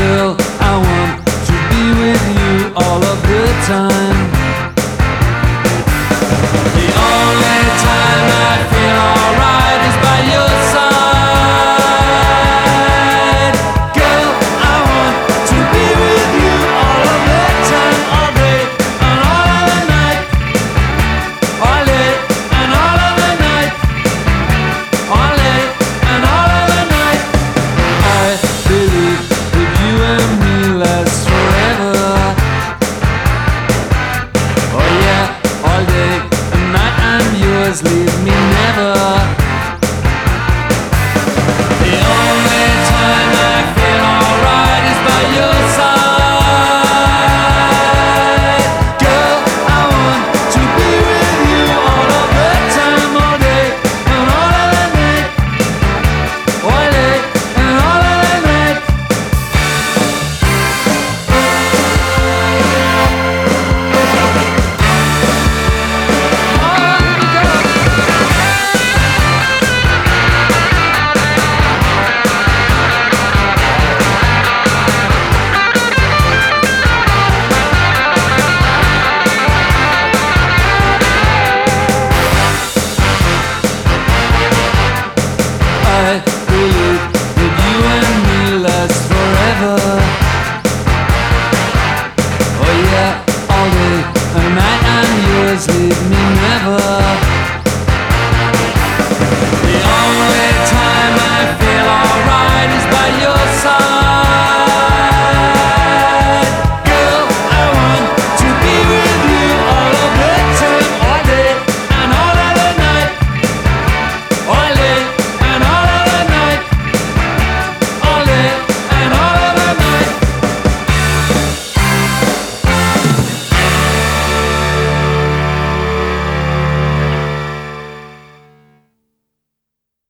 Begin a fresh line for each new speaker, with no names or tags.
girl, I want to be with you all of the time. The only time. 날.